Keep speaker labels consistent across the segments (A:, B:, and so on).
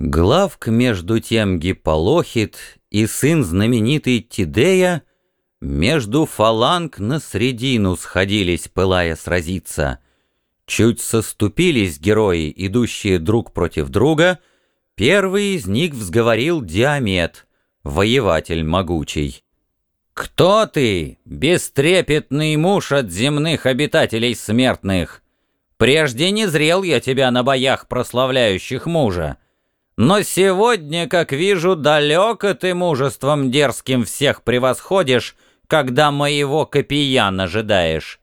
A: Главк между тем Гиполохит и сын знаменитый Тидея между фаланг на средину сходились, пылая сразиться. Чуть соступились герои, идущие друг против друга, первый из них взговорил Диамет, воеватель могучий. «Кто ты, бестрепетный муж от земных обитателей смертных? Прежде не зрел я тебя на боях, прославляющих мужа». Но сегодня, как вижу, далеко ты мужеством дерзким всех превосходишь, когда моего копиян ожидаешь.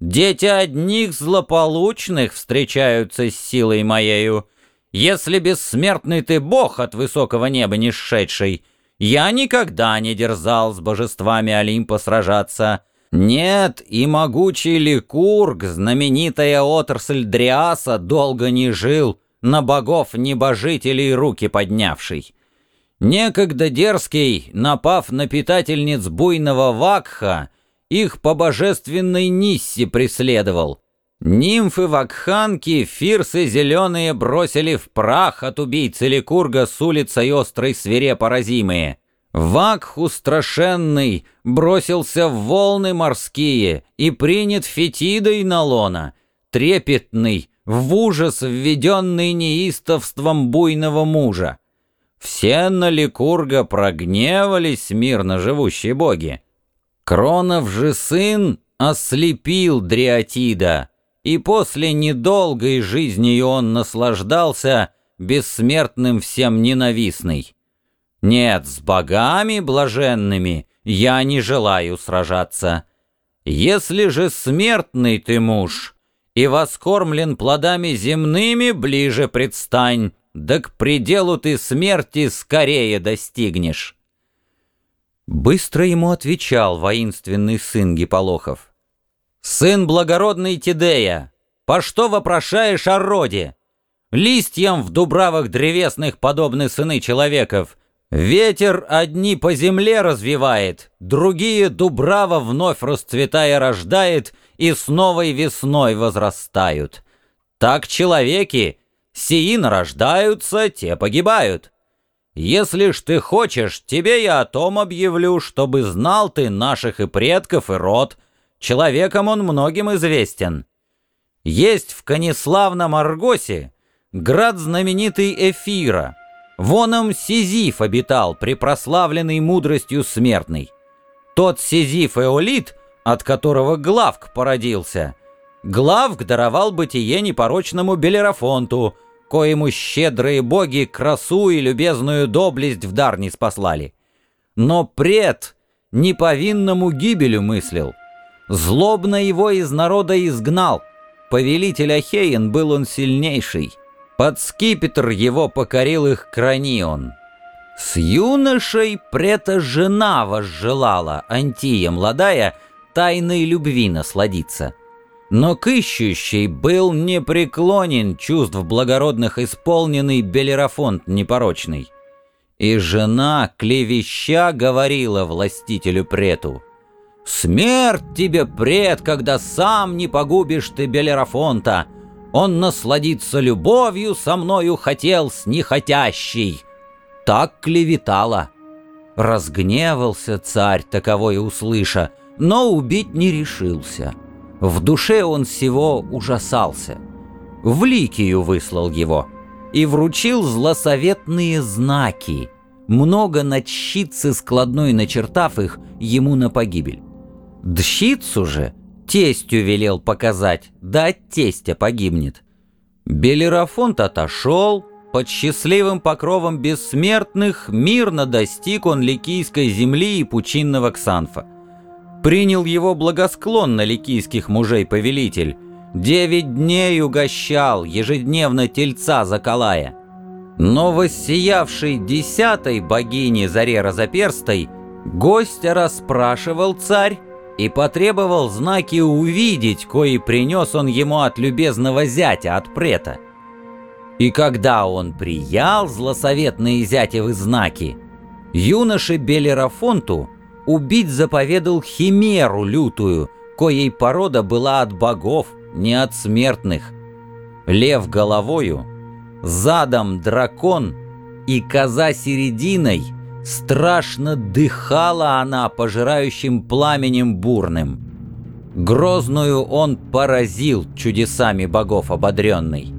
A: Дети одних злополучных встречаются с силой моею. Если бессмертный ты бог от высокого неба не сшедший, я никогда не дерзал с божествами Олимпа сражаться. Нет, и могучий Ликург, знаменитая отрасль Дриаса, долго не жил, на богов-небожителей руки поднявший. Некогда дерзкий, напав на питательниц буйного Вакха, их по божественной Ниссе преследовал. Нимфы-вакханки фирсы зеленые бросили в прах от убийцы Ликурга с улицей острой свирепоразимые. Вакх устрашенный бросился в волны морские и принят фетидой на лона, трепетный, в ужас введенный неистовством буйного мужа. Все на Ликурга прогневались мирно живущие боги. Кронов же сын ослепил Дриатида, и после недолгой жизни он наслаждался бессмертным всем ненавистный. Нет, с богами блаженными я не желаю сражаться. Если же смертный ты муж, и воскормлен плодами земными, ближе предстань, да к пределу ты смерти скорее достигнешь». Быстро ему отвечал воинственный сын Гиполохов. «Сын благородный Тидея, по что вопрошаешь о роде? Листьям в дубравах древесных подобны сыны человеков. Ветер одни по земле развивает, другие дубрава вновь расцветая рождает, и с новой весной возрастают. Так человеки, сии нарождаются, те погибают. Если ж ты хочешь, тебе я о том объявлю, чтобы знал ты наших и предков, и род. Человеком он многим известен. Есть в Конеславном Аргосе град знаменитый Эфира. Воном Сизиф обитал, препрославленный мудростью смертной. Тот Сизиф Эолит — от которого Главк породился. Главк даровал бытие непорочному Белерафонту, коему щедрые боги красу и любезную доблесть в дар не спаслали. Но пред неповинному гибелю мыслил. Злобно его из народа изгнал. Повелитель Ахеин был он сильнейший. Под скипетр его покорил их Кранион. С юношей прета жена возжелала, Антия младая, тайной любви насладиться. Но к ищущей был непреклонен чувств благородных исполненный Белерафонт непорочный. И жена клевеща говорила властителю прету, «Смерть тебе, пред, когда сам не погубишь ты Белерафонта! Он насладиться любовью со мною хотел с нехотящей!» Так клеветала. Разгневался царь, таковое услыша, — но убить не решился. В душе он всего ужасался. В Ликию выслал его и вручил злосоветные знаки, много на щитце складной начертав их ему на погибель. Дщицу же тестю велел показать, да от тестя погибнет. Белерафонт отошел, под счастливым покровом бессмертных мирно достиг он Ликийской земли и пучинного Ксанфа. Принял его благосклонно ликийских мужей повелитель. Девять дней угощал, ежедневно тельца заколая. Но воссиявший десятой богини заре разоперстой гостя расспрашивал царь и потребовал знаки увидеть, кои принес он ему от любезного зятя, от прета. И когда он приял злосоветные зятевы знаки, юноше Белерафонту — убить заповедал химеру лютую, коей порода была от богов, не от смертных. Лев головою, задом дракон, и коза серединой страшно дыхала она пожирающим пламенем бурным. Грозную он поразил чудесами богов ободренный.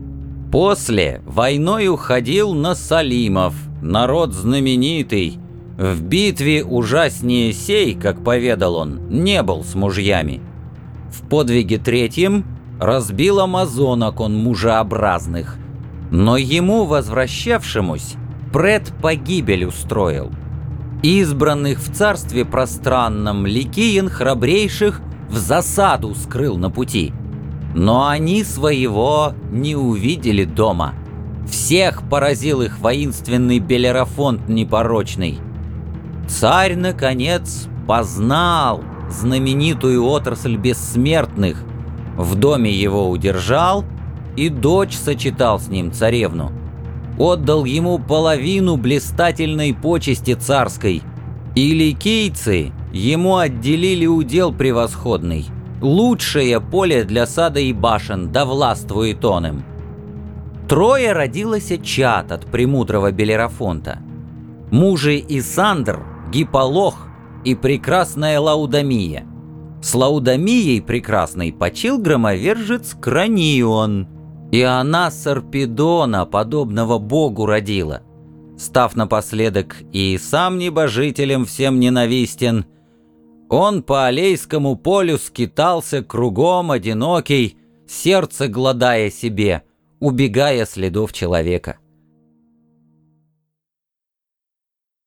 A: После войной уходил на Салимов, народ знаменитый. В битве ужаснее сей, как поведал он, не был с мужьями. В подвиге третьем разбил амазонок он мужеобразных, но ему, возвращавшемусь, пред погибель устроил. Избранных в царстве пространном Ликиен храбрейших в засаду скрыл на пути — но они своего не увидели дома. Всех поразил их воинственный Белерафонт непорочный. Царь, наконец, познал знаменитую отрасль бессмертных, в доме его удержал и дочь сочетал с ним царевну. Отдал ему половину блистательной почести царской, и ликийцы ему отделили удел превосходный — лучшее поле для сада и башен, да властвует он им. Трое родилось чат от премудрого Белерафонта. Мужи Исандр, Гиполох и прекрасная Лаудамия. С Лаудамией прекрасной почил громовержец Кранион, и она Сарпедона, подобного богу, родила. Став напоследок и сам небожителем всем ненавистен, он по Алейскому полю скитался кругом одинокий, сердце гладая себе, убегая следов человека.